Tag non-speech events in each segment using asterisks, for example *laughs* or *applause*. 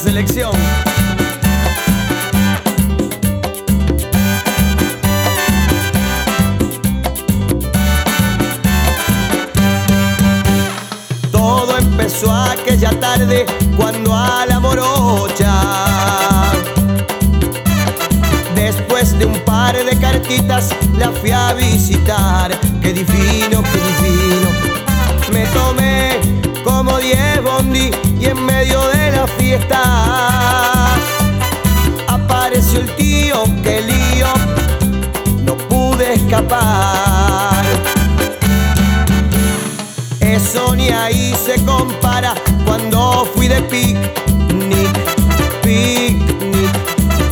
selección. Todo empezó aquella tarde cuando a la morocha Después de un par de cartitas la fui a visitar Qué divino, qué divino Me tomé como diez bondi y en medio de la fiesta Apareció el tío, qué lío No pude escapar eso ni ahí se compara cuando fui de picnic, picnic.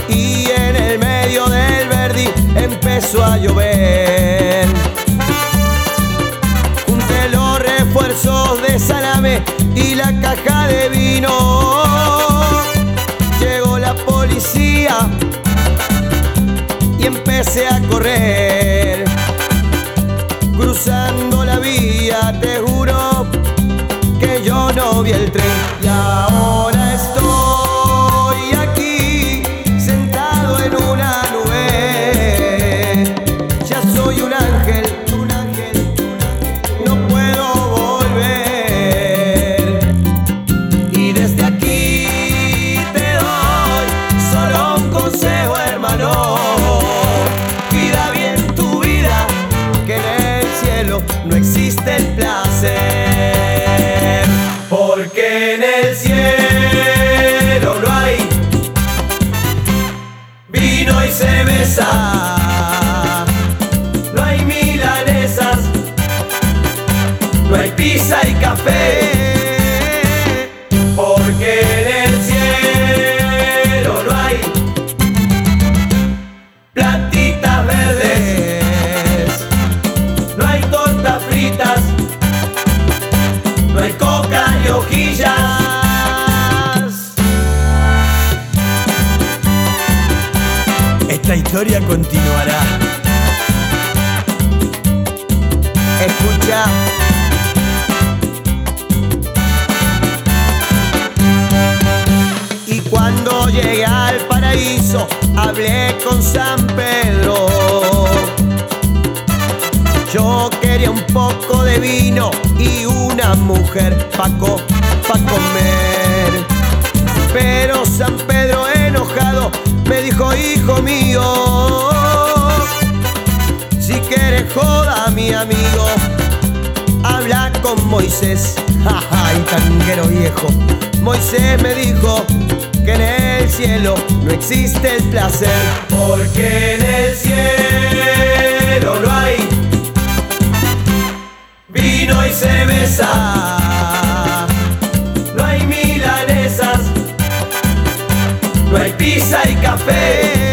Y en el medio del verdi empezó a llover. Y la caja de vino. Llegó la policía y empecé a correr cruzando la vía, te juro que yo no vi el tren. Y vino y cerveza. No hay milanesas, no hay pizza y café. Porque historia continuará. Escucha. Y cuando llegué al paraíso, hablé con San Pedro. Yo quería un poco de vino y una mujer pa' co- pa' comer. Pero San Pedro enojado me dijo, hijo mío, si quieres joda mi amigo, habla con Moisés, *laughs* jaja, y tanguero viejo. Moisés me dijo que en el cielo no existe el placer, porque en el cielo no hay vino y cerveza. no hay pizza y café.